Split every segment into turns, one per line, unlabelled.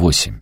8.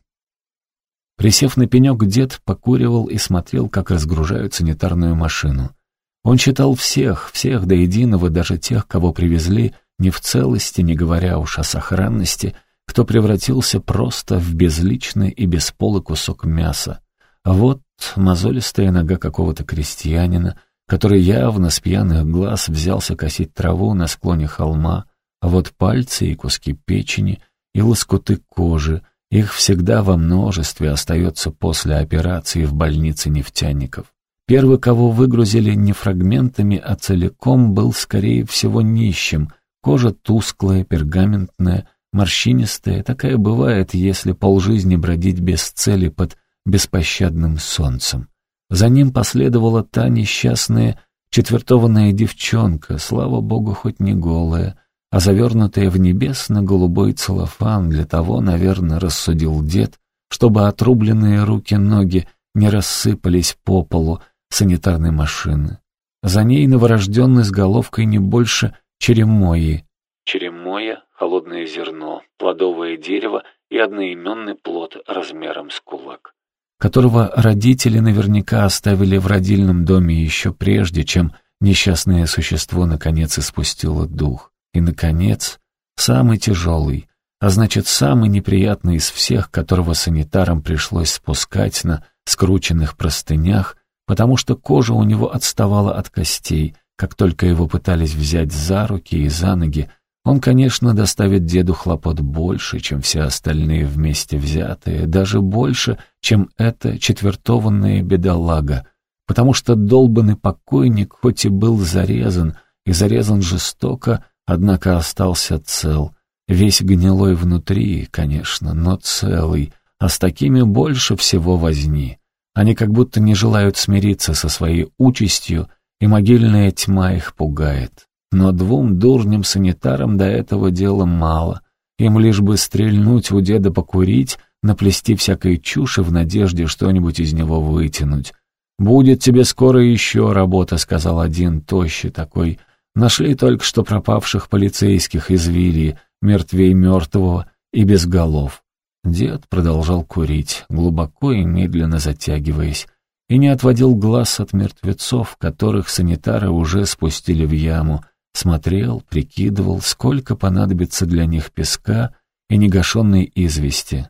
Присев на пенек, дед покуривал и смотрел, как разгружают санитарную машину. Он считал всех, всех до единого, даже тех, кого привезли, не в целости, не говоря уж о сохранности, кто превратился просто в безличный и бесполый кусок мяса. Вот мозолистая нога какого-то крестьянина, который явно с пьяных глаз взялся косить траву на склоне холма, а вот пальцы и куски печени, и лоскуты кожи, их всегда во множестве остается после операции в больнице нефтяников. Первый, кого выгрузили не фрагментами, а целиком, был, скорее всего, нищим. Кожа тусклая, пергаментная, морщинистая. Такая бывает, если полжизни бродить без цели под беспощадным солнцем. За ним последовала та несчастная четвертованная девчонка, слава богу, хоть не голая, а завернутая в небесно-голубой целлофан для того, наверное, рассудил дед, чтобы отрубленные руки-ноги не рассыпались по полу, санитарной машины. За ней новорожденный с головкой не больше черемои. Черемоя — холодное зерно, плодовое дерево и одноименный плод размером с кулак, которого родители наверняка оставили в родильном доме еще прежде, чем несчастное существо наконец испустило дух. И, наконец, самый тяжелый, а значит, самый неприятный из всех, которого санитарам пришлось спускать на скрученных простынях, потому что кожа у него отставала от костей. Как только его пытались взять за руки и за ноги, он, конечно, доставит деду хлопот больше, чем все остальные вместе взятые, даже больше, чем эта четвертованная бедолага, потому что долбанный покойник хоть и был зарезан, и зарезан жестоко, однако остался цел, весь гнилой внутри, конечно, но целый, а с такими больше всего возни. Они как будто не желают смириться со своей участью, и могильная тьма их пугает. Но двум дурним санитарам до этого дела мало. Им лишь бы стрельнуть у деда покурить, наплести всякой чуши в надежде что-нибудь из него вытянуть. «Будет тебе скоро еще работа», — сказал один тощий такой. «Нашли только что пропавших полицейских из Вильи, мертвей мертвого и без голов. Дед продолжал курить, глубоко и медленно затягиваясь, и не отводил глаз от мертвецов, которых санитары уже спустили в яму, смотрел, прикидывал, сколько понадобится для них песка и негашенной извести.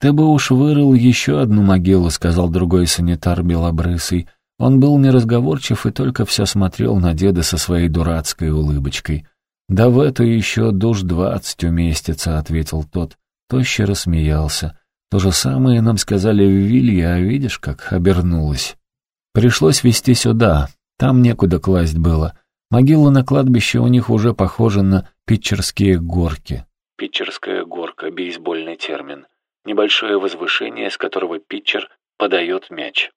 «Ты бы уж вырыл еще одну могилу», — сказал другой санитар белобрысый. Он был неразговорчив и только все смотрел на деда со своей дурацкой улыбочкой. «Да в эту еще душ двадцать уместится», — ответил тот. Тощий рассмеялся. То же самое нам сказали в Вилье, а видишь, как обернулось. Пришлось везти сюда, там некуда класть было. Могила на кладбище у них уже похожа на питчерские горки. Питчерская горка — бейсбольный термин. Небольшое возвышение, с которого питчер подает мяч.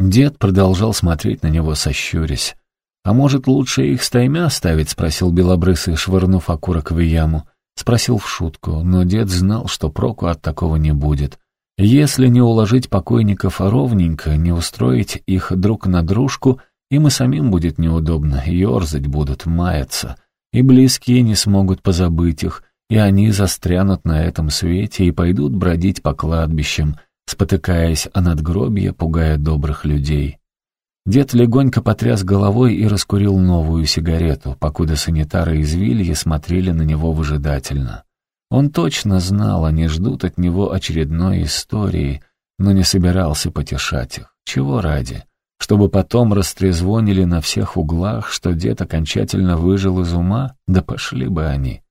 Дед продолжал смотреть на него, сощурясь. «А может, лучше их стаймя оставить?» — спросил Белобрысый, швырнув окурок в яму. Спросил в шутку, но дед знал, что проку от такого не будет. Если не уложить покойников ровненько, не устроить их друг на дружку, им и самим будет неудобно, ерзать будут, маяться. И близкие не смогут позабыть их, и они застрянут на этом свете и пойдут бродить по кладбищам, спотыкаясь о надгробье, пугая добрых людей. Дед легонько потряс головой и раскурил новую сигарету, покуда санитары из Вильи смотрели на него выжидательно. Он точно знал, они ждут от него очередной истории, но не собирался потешать их. Чего ради? Чтобы потом растрезвонили на всех углах, что дед окончательно выжил из ума? Да пошли бы они.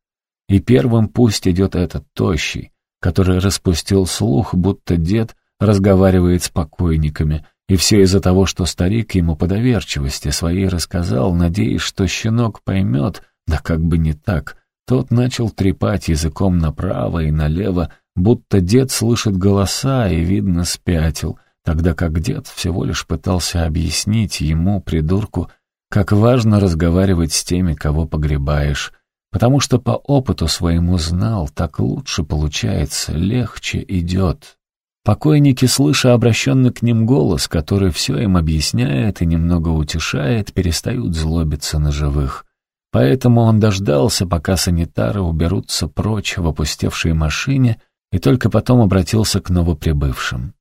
И первым пусть идет этот тощий, который распустил слух, будто дед разговаривает с покойниками, и все из-за того, что старик ему по доверчивости своей рассказал, надеясь, что щенок поймет, да как бы не так. Тот начал трепать языком направо и налево, будто дед слышит голоса и, видно, спятил, тогда как дед всего лишь пытался объяснить ему, придурку, как важно разговаривать с теми, кого погребаешь, потому что по опыту своему знал, так лучше получается, легче идет. Покойники, слыша обращенный к ним голос, который все им объясняет и немного утешает, перестают злобиться на живых. Поэтому он дождался, пока санитары уберутся прочь в опустевшей машине, и только потом обратился к новоприбывшим.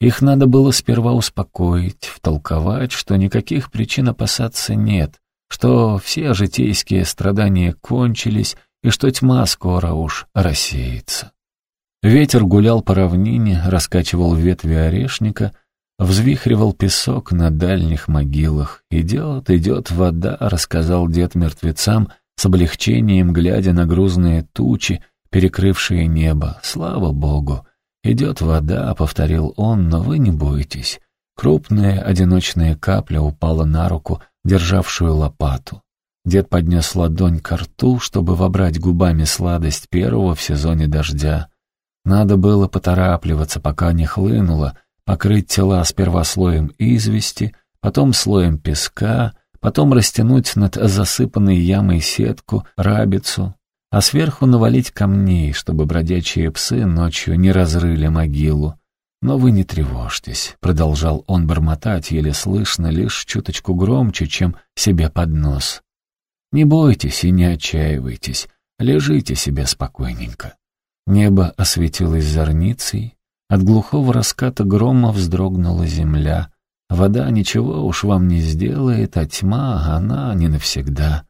Их надо было сперва успокоить, втолковать, что никаких причин опасаться нет, что все житейские страдания кончились и что тьма скоро уж рассеется. Ветер гулял по равнине, раскачивал ветви орешника, взвихривал песок на дальних могилах. «Идет, идет вода», — рассказал дед мертвецам, с облегчением глядя на грузные тучи, перекрывшие небо. «Слава Богу! Идет вода», — повторил он, — «но вы не бойтесь». Крупная одиночная капля упала на руку, державшую лопату. Дед поднес ладонь к рту, чтобы вобрать губами сладость первого в сезоне дождя. Надо было поторапливаться, пока не хлынуло, покрыть тела сперва слоем извести, потом слоем песка, потом растянуть над засыпанной ямой сетку, рабицу, а сверху навалить камней, чтобы бродячие псы ночью не разрыли могилу. «Но вы не тревожьтесь», — продолжал он бормотать, еле слышно, лишь чуточку громче, чем себе под нос. «Не бойтесь и не отчаивайтесь, лежите себе спокойненько. Небо осветилось зорницей, от глухого раската грома вздрогнула земля. Вода ничего уж вам не сделает, а тьма, она не навсегда.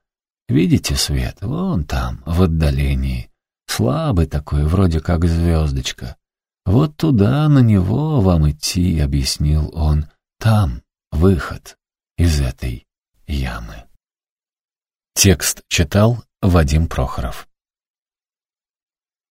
Видите свет? Вон там, в отдалении. Слабый такой, вроде как звездочка. Вот туда, на него вам идти, объяснил он. Там выход из этой ямы. Текст читал Вадим Прохоров.